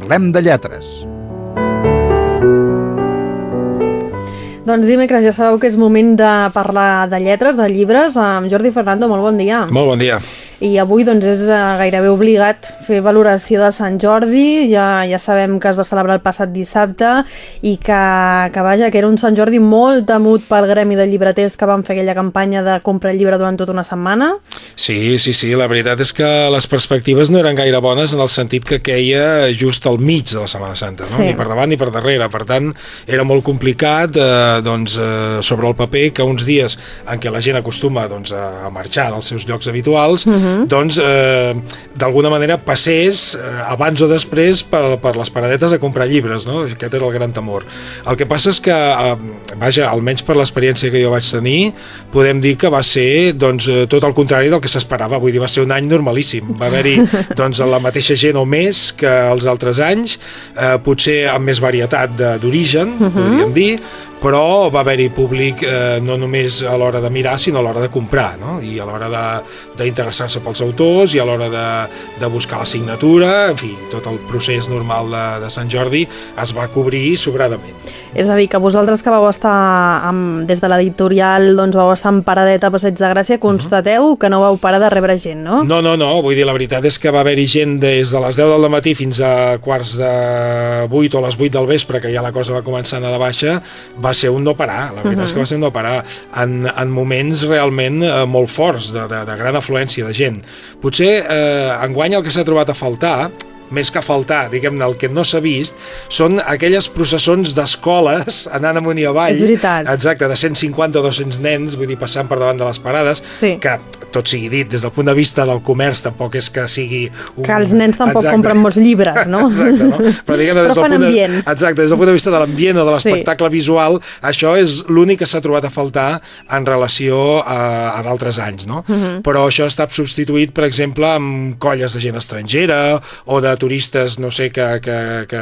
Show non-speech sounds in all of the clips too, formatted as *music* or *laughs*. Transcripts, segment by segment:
Parlem de lletres. Doncs dimecres ja sabeu que és moment de parlar de lletres, de llibres. Amb Jordi Fernando, molt bon dia. Molt bon dia. I avui doncs, és eh, gairebé obligat fer valoració de Sant Jordi. Ja, ja sabem que es va celebrar el passat dissabte i que, que, vaja, que era un Sant Jordi molt temut pel gremi de llibreters que van fer aquella campanya de comprar el llibre durant tota una setmana. Sí, sí, sí. La veritat és que les perspectives no eren gaire bones en el sentit que queia just al mig de la Setmana Santa, no? Sí. ni per davant ni per darrere. Per tant, era molt complicat eh, doncs, eh, sobre el paper que uns dies en què la gent acostuma doncs, a marxar dels seus llocs habituals, uh -huh. doncs eh, d'alguna manera passés eh, abans o després per, per les paradetes a comprar llibres, no? Aquest era el gran temor. El que passa és que, eh, vaja, almenys per l'experiència que jo vaig tenir, podem dir que va ser doncs, eh, tot el contrari del que s'esperava, vull dir, va ser un any normalíssim. Va haver-hi *laughs* doncs, la mateixa gent o més que els altres anys, eh, potser amb més varietat d'origen, uh -huh. podríem dir, però va haver-hi públic eh, no només a l'hora de mirar, sinó a l'hora de comprar, no? i a l'hora d'interessar-se pels autors, i a l'hora de, de buscar la signatura, en fi, tot el procés normal de, de Sant Jordi es va cobrir sobradament. És a dir, que vosaltres que vau estar amb, des de l'editorial, doncs vau estar en paradeta a Passeig de Gràcia, constateu que no vau parar de rebre gent, no? No, no, no, vull dir, la veritat és que va haver-hi gent des de les 10 del matí fins a quarts de 8 o les 8 del vespre, que ja la cosa va començar a anar de baixa, va ser un no parar, la veritat uh -huh. és que va ser un no parar, en, en moments realment eh, molt forts, de, de, de gran afluència de gent. Potser eh, enguany el que s'ha trobat a faltar més que faltar, diguem-ne, el que no s'ha vist, són aquelles processons d'escoles anant amunt i avall. És veritat. Exacte, de 150 o 200 nens, vull dir, passant per davant de les parades, Sí. que, tot sigui dit, des del punt de vista del comerç tampoc és que sigui... Un... Que els nens tampoc Exacte. compren molts llibres, no? *laughs* Exacte, no? Però, diguem-ne, des del punt de... Exacte, des del punt de vista de l'ambient o de l'espectacle Sí. visual, això és l'únic que s'ha trobat a faltar en relació a, a d'altres anys, no? Mhm. Uh -huh. Però això estat substituït, per exemple, amb colles de gent estrangera o de turistes, no sé, que, que, que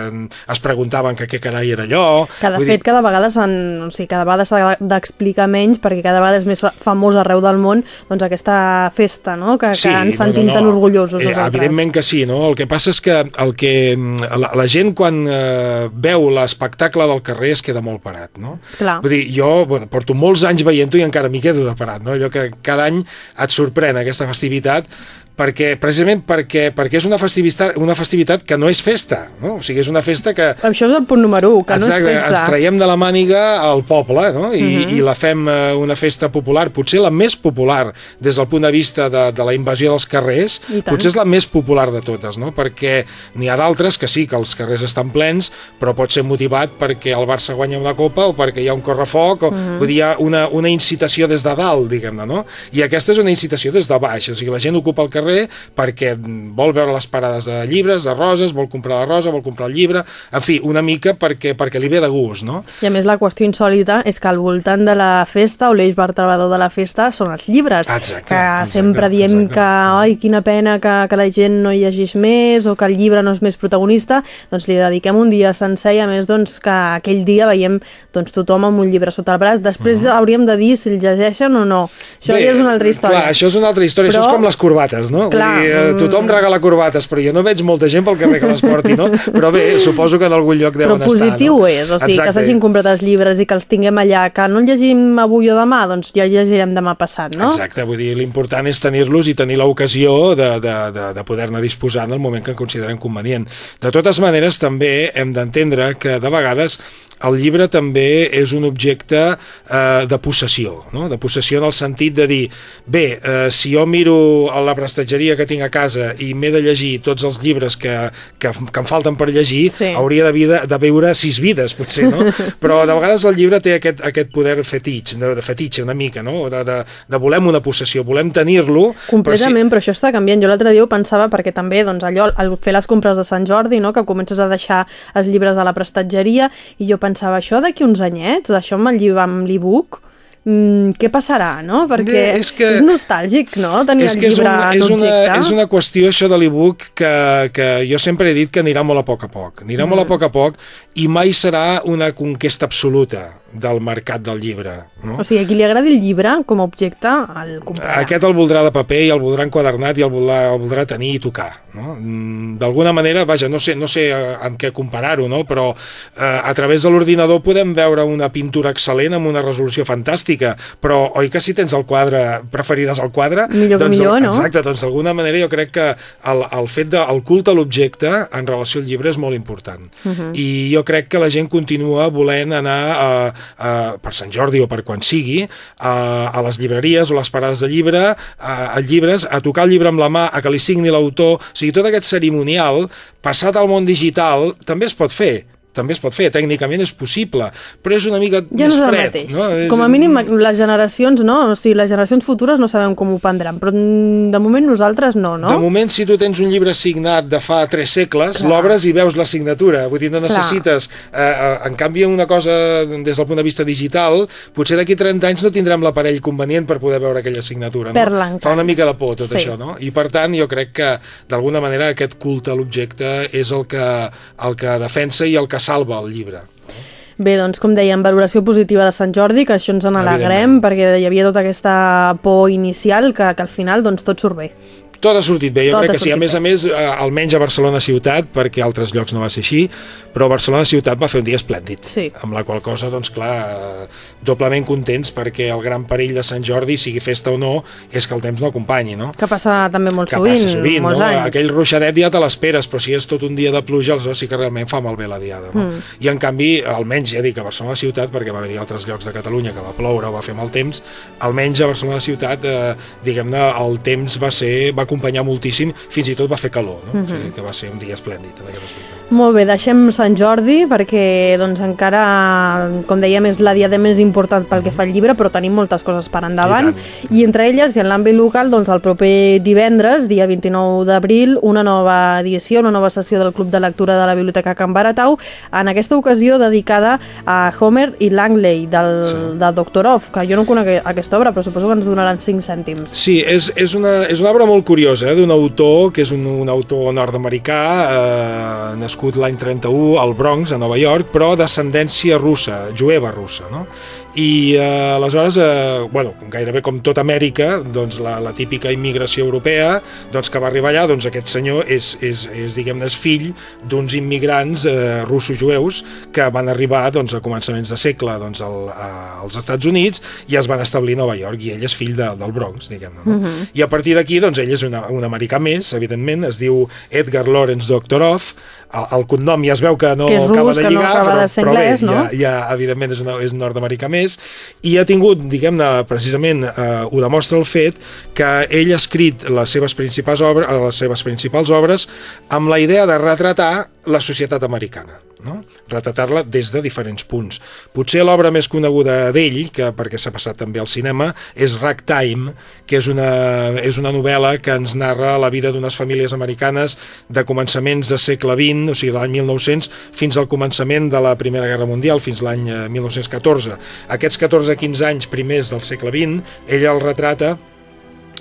es preguntaven que què carai era allò. Que de Vull fet cada vegada s'han, o sigui, cada vegada s'ha d'explicar menys perquè cada vegada és més fa- famós arreu del món doncs aquesta festa, no? Que, que ens sentim tan orgullosos Eh, nosaltres. evidentment que sí, no? El que passa és que, el que mm, la, la gent quan eh, veu l'espectacle del carrer es queda molt parat, no? Clar. Vull dir, jo bueno, porto molts anys veient-ho i encara m'hi quedo de parat, no? Allò que cada any et sorprèn aquesta festivitat perquè, precisament perquè, perquè és una festivitat, una festivitat que no és festa, no? O sigui, és una festa que, Això és el punt número 1, que no és Exacte, festa. ens traiem de la màniga al poble no? I, uh -huh. i la fem eh, una festa popular, potser la més popular des del punt de vista de, de la invasió dels carrers, potser és la més popular de totes, no? perquè n'hi ha d'altres que sí, que els carrers estan plens, però pot ser motivat perquè el Barça guanya una copa o perquè hi ha un correfoc, o, uh -huh. vull dir, hi ha una, una incitació des de dalt, diguem-ne, no? I aquesta és una incitació des de baix, o sigui, la gent ocupa el carrer perquè vol veure les parades de llibres, de roses, vol comprar la rosa, vol comprar el llibre, en fi, una mica perquè, perquè li ve de gust, no? I a més la qüestió insòlita és que al voltant de la festa o l'eix vertebrador de la festa són els llibres. Exacte, que exacte, sempre diem exacte. que ai, quina pena que, que la gent no llegeix més o que el llibre no és més protagonista, doncs li dediquem un dia sencer i a més doncs, que aquell dia veiem doncs, tothom amb un llibre sota el braç. Després hauríem de dir si el llegeixen o no. Això ja és una altra història. Clar, això és una altra història, Però- això és com les corbates, no? Clar, Vull dir, eh, tothom mm. regala corbates, però jo no veig molta gent pel carrer que les porti, no? *laughs* Però bé, suposo que en algun lloc Però deuen positiu estar, no? és, o sigui, que Exacte. s'hagin comprat els llibres i que els tinguem allà, que no el llegim avui o demà, doncs ja el llegirem demà passat, no? Exacte, vull dir, l'important és tenir-los i tenir l'ocasió de, de, de, de poder-ne disposar en el moment que en considerem convenient. De totes maneres, també hem d'entendre que de vegades el llibre també és un objecte eh, de possessió, no? de possessió en el sentit de dir, bé, eh, si jo miro a la prestatgeria que tinc a casa i m'he de llegir tots els llibres que, que, que em falten per llegir, Sí. hauria de, vida, de viure sis vides, potser, no? *laughs* Però de vegades el llibre té aquest, aquest poder fetitx, de, de fetitxe una mica, no? De, de, de volem una possessió, volem tenir-lo... Completament, però, això està canviant. Jo l'altre dia ho pensava perquè també doncs, allò, al fer les compres de Sant Jordi, no, que comences a deixar els llibres a la prestatgeria, i jo pensava, això d'aquí uns anyets, això amb el llibre amb l'e-book, mm, què passarà, no? Perquè Bé, és, que- és nostàlgic, no?, tenir és el que és, llibre una, en és, una, és una qüestió, això de l'e-book, que, que jo sempre he dit que anirà molt a poc a poc. Anirà mm. molt a poc a poc i mai serà una conquesta absoluta. Del mercat del llibre. No? O sigui, a qui li agradi el llibre com a objecte, el comprarà. Aquest el voldrà de paper i el voldrà enquadernat i el voldrà, el voldrà tenir i tocar. No? Mm, D'alguna manera, vaja, no sé, no sé eh, amb què comparar-ho, no? però eh, a través de l'ordinador podem veure una pintura excel·lent amb una resolució fantàstica, però oi que si tens el quadre, preferiràs el quadre? Millor doncs, millor, no? Exacte, doncs d'alguna manera jo crec que el, el fet del de, culte a l'objecte en relació al llibre és molt important. Uh -huh. I jo crec que la gent continua volent anar a, a, per Sant Jordi o per quan sigui, a, a les llibreries o les parades de llibre, a, a llibres, a tocar el llibre amb la mà, a que li signi l'autor, o sigui, tot aquest cerimonial, passat al món digital, també es pot fer també es pot fer, tècnicament és possible, però és una mica ja més no és fred. mateix. No? És... Com a mínim les generacions, no? O sigui, les generacions futures no sabem com ho prendran, però mm, de moment nosaltres no, no? De moment, si tu tens un llibre signat de fa tres segles, l'obres i veus la signatura, vull dir, no necessites... Eh, eh, en canvi, una cosa des del punt de vista digital, potser d'aquí 30 anys no tindrem l'aparell convenient per poder veure aquella signatura. No? Fa una mica de por tot sí. això, no? I per tant, jo crec que d'alguna manera aquest culte a l'objecte és el que, el que defensa i el que salva el llibre. Bé, doncs, com dèiem, valoració positiva de Sant Jordi, que això ens en alegrem, perquè hi havia tota aquesta por inicial, que, que al final doncs, tot surt bé. Tot ha sortit bé, jo Tot crec que sí. A més a més, eh, almenys a Barcelona ciutat, perquè a altres llocs no va ser així, però Barcelona ciutat va fer un dia esplèndid. Sí. Amb la qual cosa, doncs clar, doblement contents perquè el gran perill de Sant Jordi, sigui festa o no, és que el temps no acompanyi, no? Que passa també molt que sovint, sovint, molts no? anys. Aquell ruixadet ja te l'esperes, però si és tot un dia de pluja, aleshores sí que realment fa malbé la diada. No? Mm. I en canvi, almenys ja dic a Barcelona ciutat, perquè va haver-hi altres llocs de Catalunya que va ploure o va fer mal temps, almenys a Barcelona ciutat, eh, diguem-ne, el temps va ser va acompanyar moltíssim, fins i tot va fer calor, no? Mm -hmm. o sigui, que va ser un dia esplèndid en aquest aspecte. Molt bé, deixem Sant Jordi perquè doncs, encara, com dèiem, és la diada més important pel que fa al llibre, però tenim moltes coses per endavant. I, I entre elles, i en l'àmbit local, doncs, el proper divendres, dia 29 d'abril, una nova edició, una nova sessió del Club de Lectura de la Biblioteca Can Baratau, en aquesta ocasió dedicada a Homer i Langley, del, sí. del Doktorov, que jo no conec aquesta obra, però suposo que ens donaran 5 cèntims. Sí, és, és, una, és una obra molt curiosa, eh, d'un autor que és un, un autor nord-americà, eh, nascut l'any 31 al Bronx, a Nova York, però d'ascendència russa, jueva russa, no? I eh, aleshores, eh, bueno, gairebé com tot Amèrica, doncs la, la típica immigració europea, doncs que va arribar allà, doncs aquest senyor és, és, és diguem-ne, fill d'uns immigrants eh, russos-jueus que van arribar doncs, a començaments de segle doncs, al, a, als Estats Units i es van establir a Nova York, i ell és fill de, del Bronx, diguem-ne. No? Uh -huh. I a partir d'aquí, doncs, ell és una, un americà més, evidentment, es diu Edgar Lawrence Doktorov, el, el cognom ja es veu que no que rus, acaba de lligar, no acaba però, però anglès, bé, no? ja, ja, evidentment és, és nord-americà més, i ha tingut, diguem-ne, precisament, eh, ho demostra el fet que ell ha escrit les seves principals obres, les seves principals obres amb la idea de retratar la societat americana no? retratar-la des de diferents punts. Potser l'obra més coneguda d'ell, que perquè s'ha passat també al cinema, és Ragtime, que és una, és una novel·la que ens narra la vida d'unes famílies americanes de començaments del segle XX, o sigui, de l'any 1900, fins al començament de la Primera Guerra Mundial, fins l'any eh, 1914. Aquests 14-15 anys primers del segle XX, ell el retrata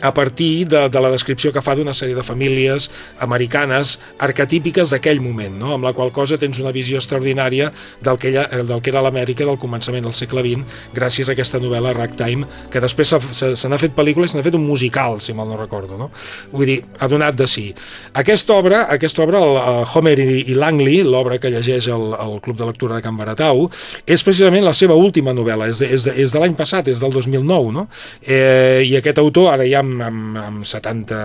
a partir de, de la descripció que fa d'una sèrie de famílies americanes arquetípiques d'aquell moment, no? amb la qual cosa tens una visió extraordinària del que, ella, del que era l'Amèrica del començament del segle XX gràcies a aquesta novel·la Ragtime, que després se, n'ha fet pel·lícula i se n'ha fet un musical, si mal no recordo. No? Vull dir, ha donat de si. Aquesta obra, aquesta obra el, el Homer i, i Langley, l'obra que llegeix el, el Club de Lectura de Can Baratau, és precisament la seva última novel·la, és de, és de, és de l'any passat, és del 2009, no? Eh, I aquest autor, ara ja amb, amb, amb 70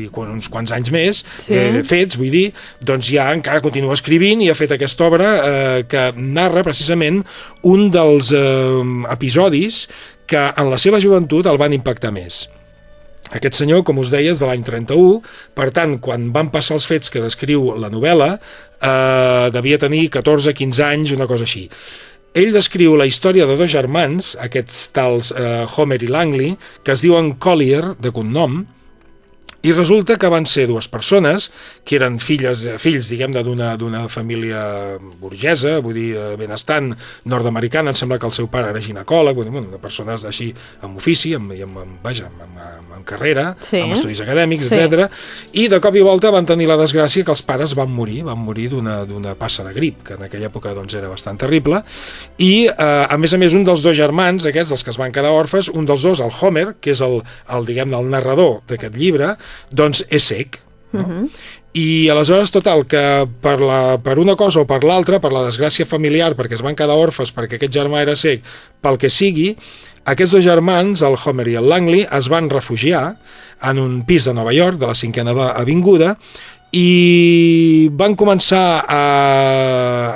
i uns quants anys més Sí. eh, fets, vull dir, doncs ja encara continua escrivint i ha fet aquesta obra eh, que narra precisament un dels eh, episodis que en la seva joventut el van impactar més. Aquest senyor, com us deia, és de l'any 31, per tant, quan van passar els fets que descriu la novel·la, eh, devia tenir 14-15 anys, una cosa així. Ell descriu la història de dos germans, aquests tals eh, Homer i Langley, que es diuen Collier, de cognom, I resulta que van ser dues persones que eren filles, fills, diguem-ne, d'una d'una família burgesa, vull dir, eh, benestant nord-americana, em sembla que el seu pare era ginecòleg, vull dir, bueno, persones així amb ofici, amb, amb, amb, vaja, amb, amb, amb carrera, Sí. amb estudis acadèmics, Sí. etc. I de cop i volta van tenir la desgràcia que els pares van morir, van morir d'una d'una passa de grip, que en aquella època doncs, era bastant terrible, i eh, a més a més un dels dos germans, aquests, dels que es van quedar orfes, un dels dos, el Homer, que és el, el diguem-ne, el narrador d'aquest llibre, doncs és cec. No? I aleshores, total, que per, la, per una cosa o per l'altra, per la desgràcia familiar, perquè es van quedar orfes, perquè aquest germà era cec, pel que sigui, aquests dos germans, el Homer i el Langley, es van refugiar en un pis de Nova York, de la cinquena Avinguda, i van començar a,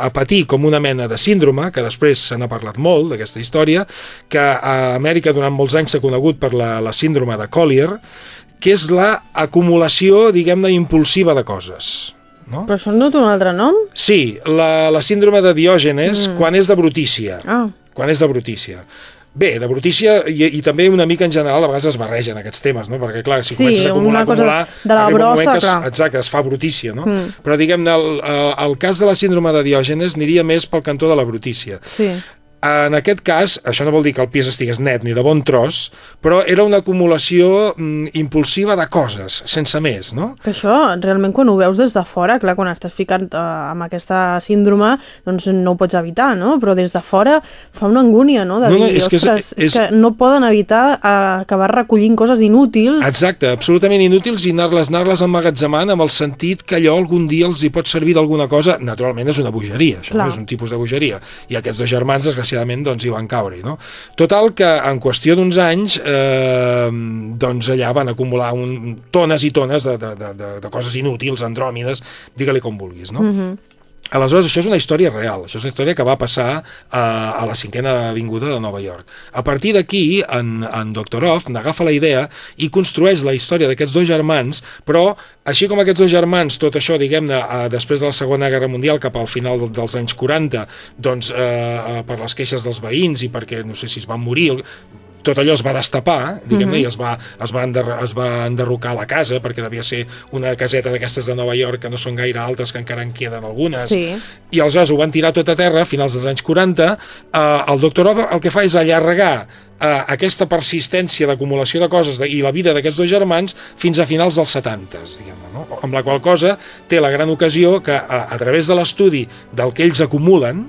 a patir com una mena de síndrome, que després se n'ha parlat molt d'aquesta història, que a Amèrica durant molts anys s'ha conegut per la, la síndrome de Collier, que és la acumulació, diguem-ne, impulsiva de coses. No? Però això no té un altre nom? Sí, la, la síndrome de Diògenes, mm. quan és de brutícia. Ah. Quan és de brutícia. Bé, de brutícia i, i també una mica en general a vegades es barregen aquests temes, no? perquè clar, si Sí, comences a acumular, acumular, de la brossa, que es, clar. exacte, es fa brutícia, no? Mm. Però diguem-ne, el, el, el cas de la síndrome de Diògenes aniria més pel cantó de la brutícia. Sí. En aquest cas, això no vol dir que el pis estigués net ni de bon tros, però era una acumulació mm, impulsiva de coses, sense més, no? Que això, realment, quan ho veus des de fora, clar, quan estàs ficant eh, amb aquesta síndrome, doncs no ho pots evitar, no? Però des de fora fa una angúnia, no? De No, no, dir, és que és- és, és- que no poden evitar eh, acabar recollint coses inútils. Exacte, absolutament inútils i anar-les anar-les emmagatzemant amb el sentit que allò algun dia els hi pot servir d'alguna cosa. Naturalment és una bogeria, això Clar. no és un tipus de bogeria. I aquests dos germans, desgraciadament, doncs hi van caure. No? Total, que en qüestió d'uns anys, eh, doncs allà van acumular un, tones i tones de, de, de, de, coses inútils, andròmides, digue-li com vulguis. No? Aleshores, això és una història real, això és una història que va passar a, a la cinquena avinguda de Nova York. A partir d'aquí, en, en Doktorov n'agafa la idea i construeix la història d'aquests dos germans, però així com aquests dos germans, tot això, diguem-ne, eh, després de la Segona Guerra Mundial, cap al final del- dels anys 40, doncs eh, eh, per les queixes dels veïns i perquè, no sé si es van morir, tot allò es va destapar, diguem-ne, i es va, es, va enderr es va enderrocar la casa, perquè devia ser una caseta d'aquestes de Nova York que no són gaire altes, que encara en queden algunes. Sí. I aleshores ho van tirar tot a terra a finals dels anys 40. Eh, el doctor Oda el que fa és allargar eh, aquesta persistència d'acumulació de coses de, i la vida d'aquests dos germans fins a finals dels 70, diguem-ne, no? amb la qual cosa té la gran ocasió que a, a través de l'estudi del que ells acumulen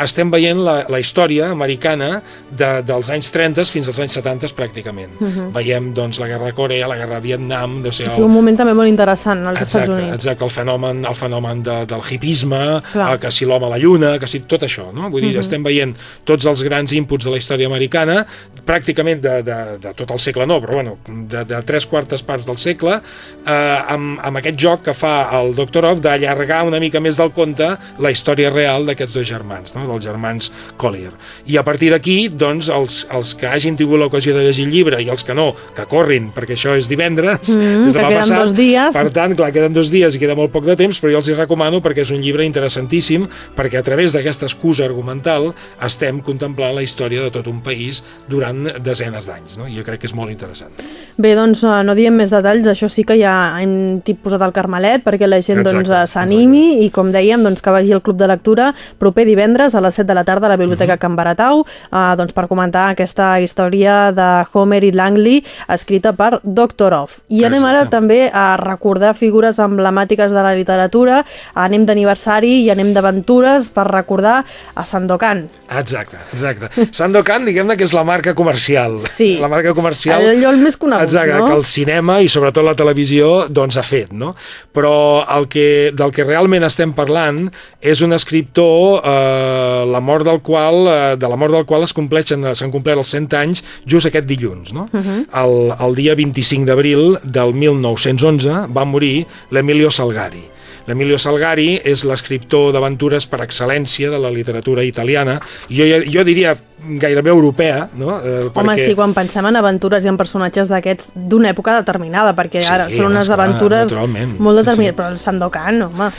estem veient la, la història americana de, dels anys 30 fins als anys 70 pràcticament. Uh -huh. Veiem doncs, la guerra de Corea, la guerra de Vietnam, O sigui, un moment també molt interessant als exacte, Estats Units. exacte, el fenomen, el fenomen de, del hipisme, Clar. eh, que si l'home a la lluna, que si tot això, no? Vull dir, estem veient tots els grans inputs de la història americana, pràcticament de, de, de tot el segle no, però bueno, de, de tres quartes parts del segle, eh, amb, amb aquest joc que fa el Doktorov d'allargar una mica més del compte la història real d'aquests dos germans, no? Dels germans Collier. I a partir d'aquí, doncs, els, els que hagin tingut l'ocasió de llegir el llibre i els que no, que corrin, perquè això és divendres, Mm, és que demà queden passat, dos dies. Per tant, clar, queden dos dies i queda molt poc de temps, però jo els hi recomano perquè és un llibre interessantíssim, perquè a través d'aquesta excusa argumental estem contemplant la història de tot un país durant desenes d'anys, no? I jo crec que és molt interessant. Bé, doncs eh, no diem més detalls, això sí que ja hem posat el carmelet perquè la gent doncs, eh, s'animi i com dèiem doncs, que vagi al Club de Lectura proper divendres a les 7 de la tarda a la Biblioteca Can Baratau eh, doncs, per comentar aquesta història de Homer i Langley escrita per Doktorov. I anem ara també a recordar figures emblemàtiques de la literatura, anem d'aniversari i anem d'aventures per recordar a Sandokan. Exacte, exacte. *laughs* Sandokan, diguem-ne que és la marca comercial. Sí. La marca comercial. Allò el més conegut, exacte, no? que el cinema i sobretot la televisió doncs ha fet, no? Però el que, del que realment estem parlant és un escriptor eh, la mort del qual, eh, de la mort del qual es compleixen, s'han complert els 100 anys just aquest dilluns, no? el, el dia 25 d'abril del 1911 va morir l'Emilio Salgari. L'Emilio Salgari és l'escriptor d'aventures per excel·lència de la literatura italiana, jo, jo diria gairebé europea, no? Eh, Home, sí, quan pensem en aventures i en personatges d'aquests d'una època determinada, perquè Sí, ara són unes esclar, aventures molt Sí, sí. determinades, però el Sandokan, home...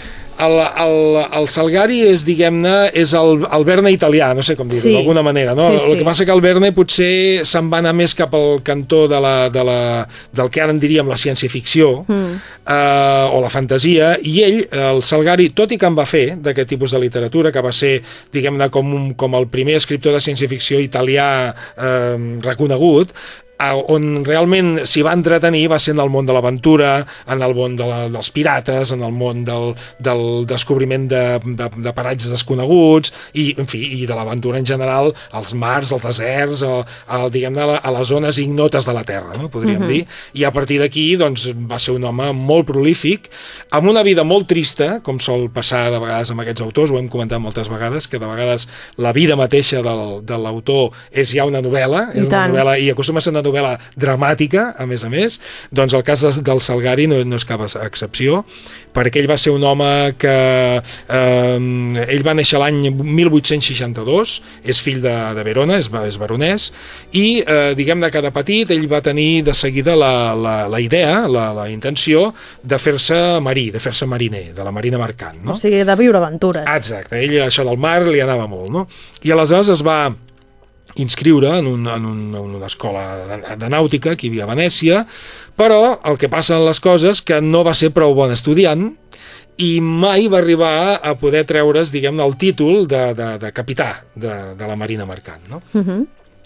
el, el, el Salgari és, diguem-ne, és el, el Verne italià, no sé com dir-ho, Sí. d'alguna manera, no? Sí, El sí. que passa que el Verne potser se'n va anar més cap al cantó de la, de la, del que ara en diríem la ciència-ficció mm. eh, o la fantasia, i ell, el Salgari, tot i que en va fer d'aquest tipus de literatura, que va ser, diguem-ne, com, un, com el primer escriptor de ciència-ficció italià eh, reconegut, on realment s'hi va entretenir va ser en el món de l'aventura, en el món de la, dels pirates, en el món del, del descobriment de, de, de paratges desconeguts i, en fi, i de l'aventura en general, als mars, als deserts, a, a, diguem a, la- a les zones ignotes de la Terra, no? podríem dir. I a partir d'aquí doncs, va ser un home molt prolífic, amb una vida molt trista, com sol passar de vegades amb aquests autors, ho hem comentat moltes vegades, que de vegades la vida mateixa del, de l'autor és ja una novel·la, és una novel·la i acostuma a ser una novel·la dramàtica, a més a més, doncs el cas de- del Salgari no, no és cap ex- excepció, perquè ell va ser un home que... Eh, ell va néixer l'any 1862, és fill de, de Verona, és, és veronès, i eh, diguem-ne que de petit ell va tenir de seguida la, la, la idea, la, la intenció de fer-se marí, de fer-se mariner, de la marina mercant. No? O sigui, de viure aventures. Exacte, ell això del mar li anava molt, no? I aleshores es va inscriure en, un, en, un, en una escola de, de nàutica aquí hi havia a Venècia, però el que passa en les coses que no va ser prou bon estudiant i mai va arribar a poder treure's, diguem-ne, el títol de, de, de capità de, de la Marina Mercant, no? Uh -huh.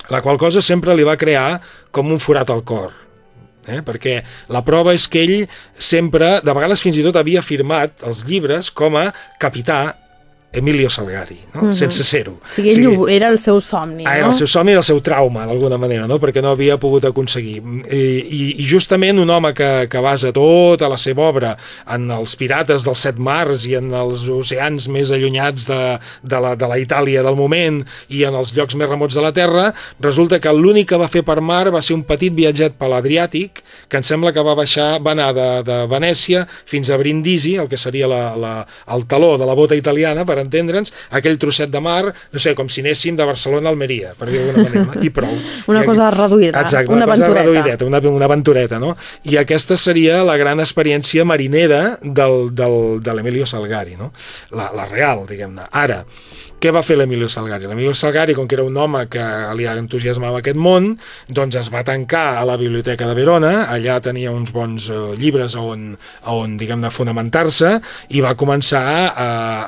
la qual cosa sempre li va crear com un forat al cor eh? perquè la prova és que ell sempre, de vegades fins i tot havia firmat els llibres com a capità Emilio Salgari, no? uh -huh. sense ser-ho. O sigui, ell ho- era el seu somni, Ah, no? era el seu somni, era el seu trauma, d'alguna manera, no? perquè no havia pogut aconseguir. I, i, i justament un home que, que basa tota la seva obra en els pirates dels set mars i en els oceans més allunyats de, de, la, de la Itàlia del moment i en els llocs més remots de la Terra, resulta que l'únic que va fer per mar va ser un petit viatget per l'Adriàtic, que em sembla que va baixar, va anar de, de Venècia fins a Brindisi, el que seria la, la, el taló de la bota italiana, per entendre'ns, aquell trosset de mar, no sé, com si anéssim de Barcelona a Almeria, per dir d'alguna manera, i prou. *laughs* Una I, cosa reduïda, Exacte, una una, cosa aventureta. reduïdeta, una, una aventureta, no? I aquesta seria la gran experiència marinera del, del, de l'Emilio Salgari, no? La, la real, diguem-ne. Ara, què va fer l'Emilio Salgari? L'Emilio Salgari, com que era un home que li entusiasmava aquest món, doncs es va tancar a la Biblioteca de Verona, allà tenia uns bons eh, llibres on, on diguem-ne, fonamentar-se, i va començar a,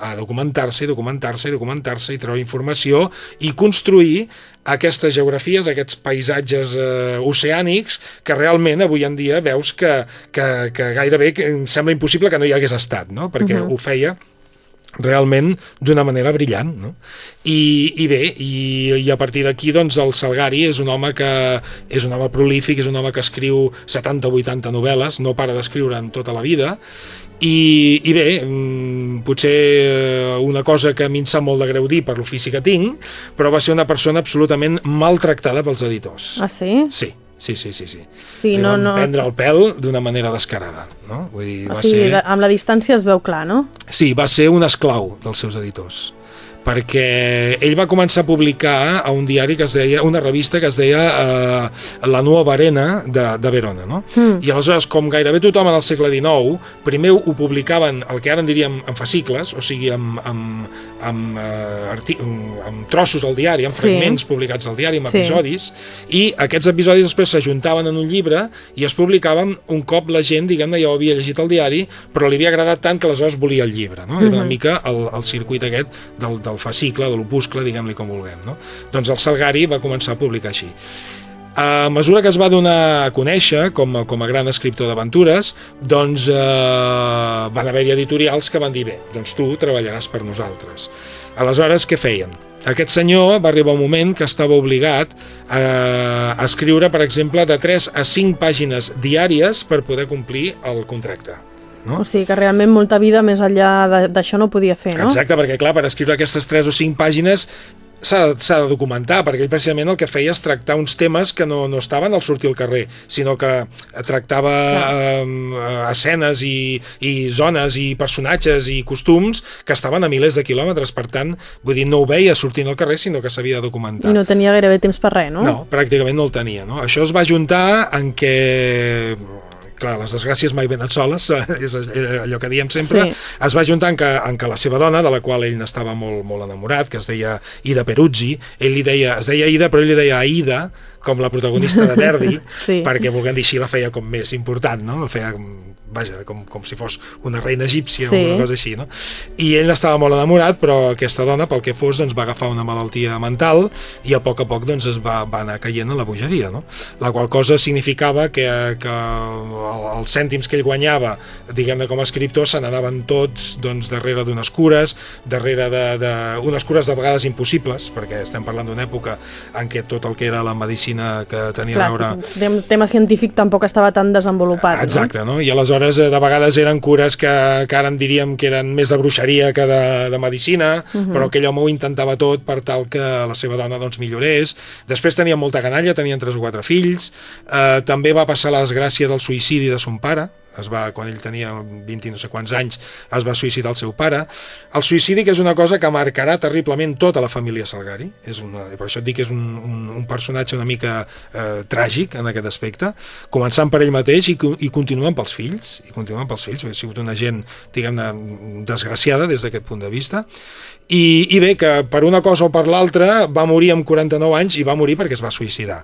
a documentar-se i documentar-se i documentar-se i treure informació i construir aquestes geografies, aquests paisatges eh, oceànics, que realment avui en dia veus que, que, que gairebé que em sembla impossible que no hi hagués estat, no? perquè uh -huh. ho feia realment d'una manera brillant no? I, i bé, i, i a partir d'aquí doncs el Salgari és un home que és un home prolífic, és un home que escriu 70-80 novel·les, no para d'escriure en tota la vida i, i bé, mm, potser eh, una cosa que a mi em sap molt de greu dir per l'ofici que tinc, però va ser una persona absolutament maltractada pels editors. Ah, sí? Sí, sí, sí, sí. sí. Sí, Li no, van no... prendre el pèl d'una manera descarada. No? Vull dir, O va sigui, ser... amb la distància es veu clar, no? Sí, va ser un esclau dels seus editors perquè ell va començar a publicar a un diari que es deia, una revista que es deia eh, La Nuova Arena de, de Verona, no? Mm. I aleshores, com gairebé tothom del segle XIX, primer ho publicaven el que ara en diríem en fascicles, o sigui, amb, amb, amb, eh, amb trossos al diari, amb Sí. fragments publicats al diari, amb Sí. episodis, i aquests episodis després s'ajuntaven en un llibre i es publicaven un cop la gent, diguem-ne, ja ho havia llegit el diari, però li havia agradat tant que aleshores volia el llibre, no? Era una mica el, el circuit aquest del, del fascicle, de l'opuscle, diguem-li com vulguem, no? Doncs el Salgari va començar a publicar així. A mesura que es va donar a conèixer com a, com a gran escriptor d'aventures, doncs eh, van haver-hi editorials que van dir, bé, doncs tu treballaràs per nosaltres. Aleshores, què feien? Aquest senyor va arribar un moment que estava obligat a, escriure, per exemple, de 3 a 5 pàgines diàries per poder complir el contracte. No? O sigui que realment molta vida més enllà d'això no podia fer, no? Exacte, perquè clar, per escriure aquestes 3 o 5 pàgines s'ha de documentar, perquè ell precisament el que feia és tractar uns temes que no, no estaven al sortir al carrer, sinó que tractava eh, escenes i, i zones i personatges i costums que estaven a milers de quilòmetres, per tant, vull dir, no ho veia sortint al carrer, sinó que s'havia de documentar. I no tenia gairebé temps per res, no? No, pràcticament no el tenia. No? Això es va juntar en què clar, les desgràcies mai venen soles, eh, *laughs* és allò que diem sempre, Sí. es va juntar en que, en que la seva dona, de la qual ell n'estava molt, molt enamorat, que es deia Ida Peruzzi, ell li deia, es deia Ida, però ell li deia Aida, com la protagonista de Verdi, *laughs* Sí. perquè volguem dir així la feia com més important, no? La feia vaja, com, com si fos una reina egípcia Sí. o una cosa així, no? I ell n'estava molt enamorat, però aquesta dona, pel que fos, doncs, va agafar una malaltia mental i a poc a poc doncs, es va, va anar caient en la bogeria, no? La qual cosa significava que, que el- els cèntims que ell guanyava, diguem-ne com a escriptor, se n'anaven tots doncs, darrere d'unes cures, darrere de, de, unes cures de vegades impossibles, perquè estem parlant d'una època en què tot el que era la medicina que tenia Clar, a veure el tema científic tampoc estava tan desenvolupat. Exacte, no? I aleshores eh, de vegades eren cures que, que ara en diríem que eren més de bruixeria que de, de medicina, uh -huh. però aquell home ho intentava tot per tal que la seva dona doncs, millorés. Després tenia molta canalla, tenien tres o quatre fills, eh, també va passar la desgràcia del suïcidi de son pare, es va, quan ell tenia 20 i no sé quants anys, es va suïcidar el seu pare. El suïcidi, que és una cosa que marcarà terriblement tota la família Salgari, és una, per això et dic que és un, un, un personatge una mica eh, tràgic en aquest aspecte, començant per ell mateix i, i continuant pels fills, i continuant pels fills, ha sigut una gent, diguem-ne, desgraciada des d'aquest punt de vista, i, i bé, que per una cosa o per l'altra va morir amb 49 anys i va morir perquè es va suïcidar.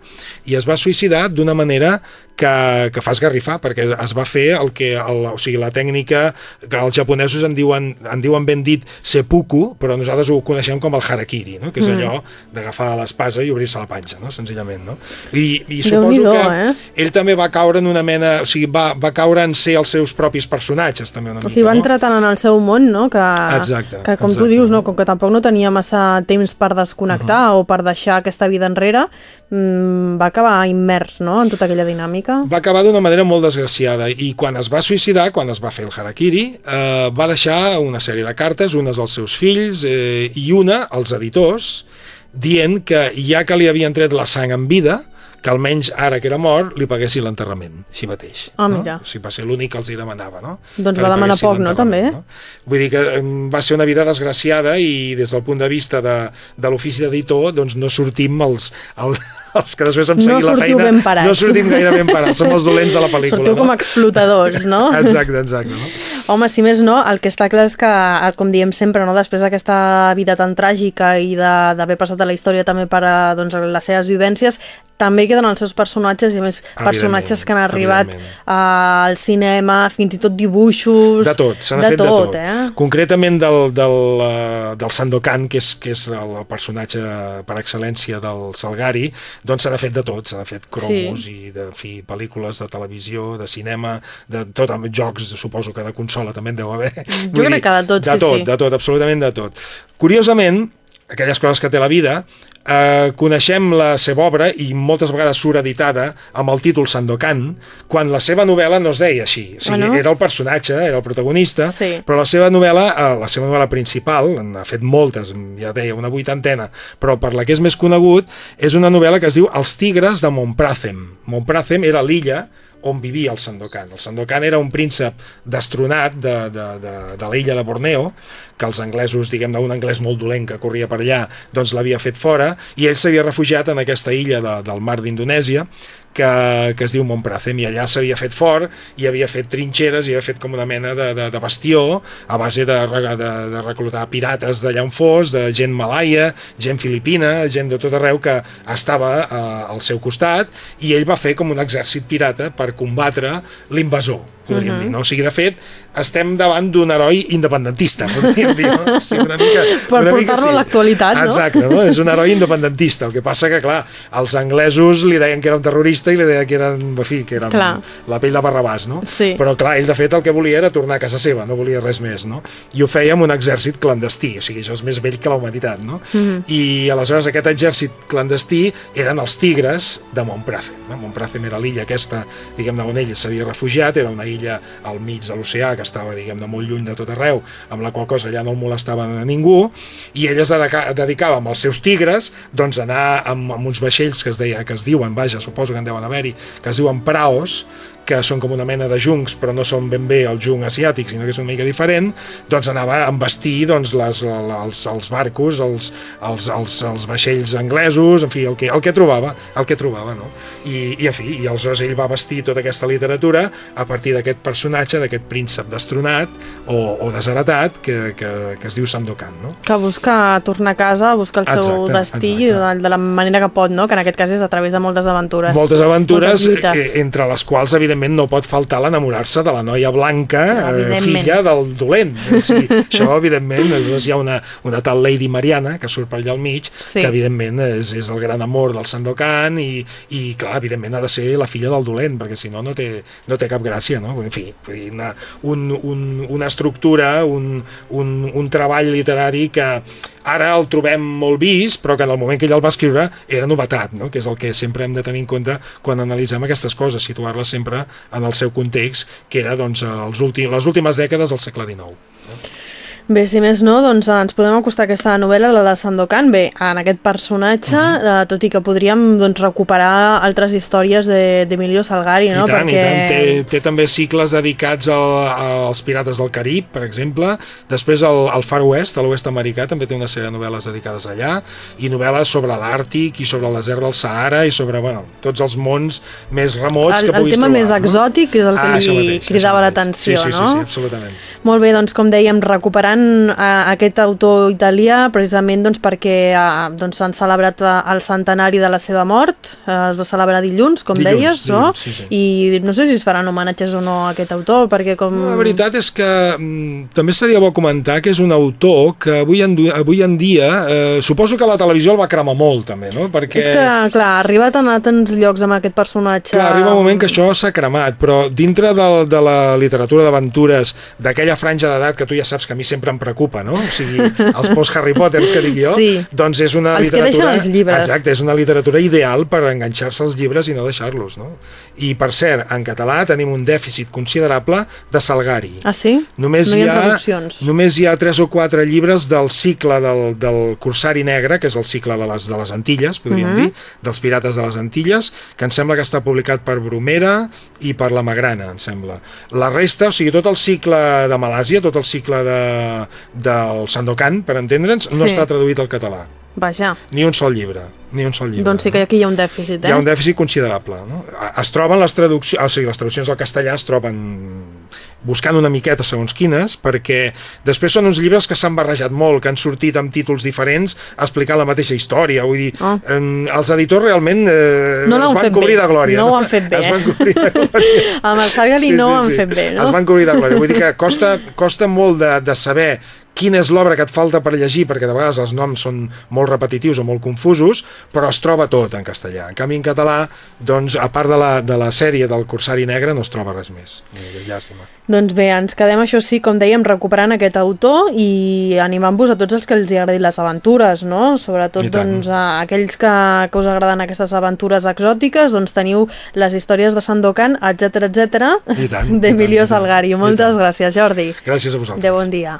I es va suïcidar d'una manera que, que fa esgarrifar, perquè es va fer el que, el, o sigui, la tècnica que els japonesos en diuen, en diuen ben dit seppuku, però nosaltres ho coneixem com el harakiri, no? que és allò d'agafar l'espasa i obrir-se la panxa, no? senzillament. No? I, i suposo que eh? ell també va caure en una mena, o sigui, va, va caure en ser els seus propis personatges, també una O sigui, va mica, entrar tant en el seu món, no? Que, Exacte, que com tu exacte. dius, no? com que tampoc no tenia massa temps per desconnectar Uh-huh. o per deixar aquesta vida enrere, mmm, va acabar immers no? en tota aquella dinàmica. va acabar d'una manera molt desgraciada i quan es va suïcidar, quan es va fer el harakiri, eh, va deixar una sèrie de cartes, unes als seus fills eh, i una als editors, dient que ja que li havien tret la sang en vida, que almenys ara que era mort li paguessin l'enterrament, així mateix. Ah, no? mira. O sigui, va ser l'únic que els hi demanava, no? Doncs Que va demanar poc, no, també? Vull dir que va ser una vida desgraciada i des del punt de vista de, de l'ofici d'editor doncs no sortim els, els, *laughs* els que després vam No seguir la sortiu feina ben parats. no sortim gaire ben parats, som els dolents de la pel·lícula Sortiu com no? a explotadors, no? *laughs* Exacte, exacte. No? Home, si més no, el que està clar és que, eh, com diem sempre, no, després d'aquesta vida tan tràgica i de- d'haver passat a la història també per a, doncs, les seves vivències, també queden els seus personatges i més personatges que han arribat al cinema, fins i tot dibuixos... De tot, de fet de tot. Eh? Concretament del, del, eh, del Sandokan, que és, que és el personatge per excel·lència del Salgari, doncs se n'ha fet de tot, se n'ha fet cromos Sí. i de fi, pel·lícules de televisió, de cinema, de tot, amb jocs, suposo que de consola també en deu haver. Jo crec que de tot, de sí, tot, sí. De tot, absolutament de tot. Curiosament, aquelles coses que té la vida, eh, coneixem la seva obra i moltes vegades surt editada amb el títol Sandokan, quan la seva novel·la no es deia així. O sigui, Ah, no? era el personatge, era el protagonista, Sí. però la seva novel·la, eh, la seva novel·la principal, n'ha fet moltes, ja deia, una vuitantena, però per la que és més conegut, és una novel·la que es diu Els tigres de Montpràcem. Montpràcem era l'illa on vivia el Sandokan. El Sandokan era un príncep destronat de, de, de, de l'illa de Borneo, que els anglesos, diguem d'un anglès molt dolent que corria per allà, doncs l'havia fet fora, i ell s'havia refugiat en aquesta illa de, del mar d'Indonèsia, que, que es diu Montpràcem, i allà s'havia fet fort, i havia fet trinxeres, i havia fet com una mena de, de, de bastió, a base de, de, de reclutar pirates d'allà on fos, de gent malaia, gent filipina, gent de tot arreu que estava eh, al seu costat, i ell va fer com un exèrcit pirata per combatre l'invasor, podríem dir, no? O sigui, de fet, estem davant d'un heroi independentista, *laughs* podríem dir, no? O sigui, una mica, Per portar-lo a l'actualitat, no? Exacte, no? És un heroi independentista, el que passa que, clar, els anglesos li deien que era un terrorista i li deien que eren, en fi, que Clar. la pell de Barrabàs, no? Sí. Però, clar, ell, de fet, el que volia era tornar a casa seva, no volia res més, no? I ho feia amb un exèrcit clandestí, o sigui, això és més vell que la humanitat, no? Mhm. I, aleshores, aquest exèrcit clandestí eren els tigres de Montpràcem, no? Montpràcem era l'illa aquesta, diguem-ne, on ell s'havia refugiat, era una illa al mig de l'oceà que estava, diguem-ne, molt lluny de tot arreu, amb la qual cosa allà no el molestaven a ningú, i ell es dedica, dedicava amb els seus tigres doncs, a anar amb, amb uns vaixells que es, deia, que es diuen, vaja, suposo que en deuen haver-hi, que es diuen praos, que són com una mena de juncs, però no són ben bé el jung asiàtic, sinó que és una mica diferent, doncs anava a embestir doncs, les, els, els barcos, els, els, els, els vaixells anglesos, en fi, el que, el que trobava, el que trobava, no? I, i en fi, i aleshores ell va vestir tota aquesta literatura a partir d'aquest personatge, d'aquest príncep destronat o, o desheretat que, que, que es diu Sandokan, no? Que busca tornar a casa, busca el seu Exacte, destí exacte. de, de la manera que pot, no? Que en aquest cas és a través de moltes aventures. moltes aventures, moltes lluites. eh, entre les quals, evidentment, no pot faltar l'enamorar-se de la noia blanca, eh, Evidentment. filla del dolent. O sigui, *laughs* això, evidentment, llavors hi ha una, una tal Lady Mariana, que surt per allà al mig, Sí. que, evidentment, és, és el gran amor del Sandokan i, i, clar, evidentment, ha de ser la filla del dolent, perquè si no, no té, no té cap gràcia, no? En fi, una, un, un, una estructura, un, un, un treball literari que ara el trobem molt vist, però que en el moment que ell el va escriure era novetat, no? que és el que sempre hem de tenir en compte quan analitzem aquestes coses, situar-les sempre en el seu context, que era doncs, els últims, les últimes dècades del segle XIX. Bé, si més no, doncs ens podem acostar a aquesta novel·la, la de Sandokan. Bé, en aquest personatge, Mhm. eh, tot i que podríem doncs, recuperar altres històries de- d'Emilio Salgari, no? I tant, Perquè... i tant. Té, té també cicles dedicats al, als Pirates del Carib, per exemple. Després al, al Far West, a l'oest americà, també té una sèrie de novel·les dedicades allà, i novel·les sobre l'Àrtic i sobre el desert del Sahara i sobre bueno, tots els mons més remots El, que el puguis tema trobar. més no? exòtic és el que Ah, li mateix, cridava l'atenció, sí, sí, no? Sí, sí, absolutament. Molt bé, doncs com dèiem, recuperant eh, aquest autor italià precisament doncs, perquè eh, doncs, s'han celebrat eh, el centenari de la seva mort, eh, es va celebrar dilluns, com Dilluns, deies, no? dilluns, sí, sí. I no sé si es faran homenatges o no a aquest autor, perquè com... La veritat és que mm, també seria bo comentar que és un autor que avui en, avui en dia, eh, suposo que la televisió el va cremar molt també, no? Perquè... És que, clar, ha arribat a anar a tants llocs amb aquest personatge... Clar, arriba un moment que això s'ha cremat, però dintre de, de la literatura d'aventures, d'aquella franja d'edat que tu ja saps que a mi sempre em preocupa, no? O sigui, els post-Harry Potters que dic jo, Sí. doncs és una Els que literatura... els llibres. Exacte, és una literatura ideal per enganxar-se als llibres i no deixar-los, no? I, per cert, en català tenim un dèficit considerable de Salgari. Ah, sí? Només, no hi hi ha traduccions. només hi ha tres o quatre llibres del cicle del, del Corsari Negre, que és el cicle de les, de les Antilles, podríem Mhm. dir, dels Pirates de les Antilles, que em sembla que està publicat per Bromera i per la Magrana, em sembla. La resta, o sigui, tot el cicle de Malàsia, tot el cicle de, del Sandokan, per entendre'ns, no Sí. està traduït al català. Vaja, Ni un sol llibre. Ni un sol llibre. doncs sí que aquí hi ha un dèficit, eh? Hi ha un dèficit considerable. No? Es troben les traduccions, o sigui, les traduccions al castellà es troben buscant una miqueta segons quines, perquè després són uns llibres que s'han barrejat molt, que han sortit amb títols diferents a explicar la mateixa història. Vull dir, Oh. els editors realment eh, No es van cobrir bé. de glòria. No ho han fet bé, Es van cobrir de *laughs* glòria. Amb el Salgari no ho han fet bé, no? Es van cobrir de glòria. Vull dir que costa, costa molt de, de saber quina és l'obra que et falta per llegir, perquè de vegades els noms són molt repetitius o molt confusos, però es troba tot en castellà. En canvi, en català, doncs, a part de la, de la sèrie del Corsari Negre, no es troba res més. És llàstima. Doncs bé, ens quedem, això sí, com dèiem, recuperant aquest autor i animant-vos a tots els que els hi agradin les aventures, no? Sobretot, doncs, a aquells que, que us agraden aquestes aventures exòtiques, doncs teniu les històries de Sandokan, etc etc d'Emilio. Salgari. Moltes gràcies, Jordi. Gràcies a vosaltres. De bon dia.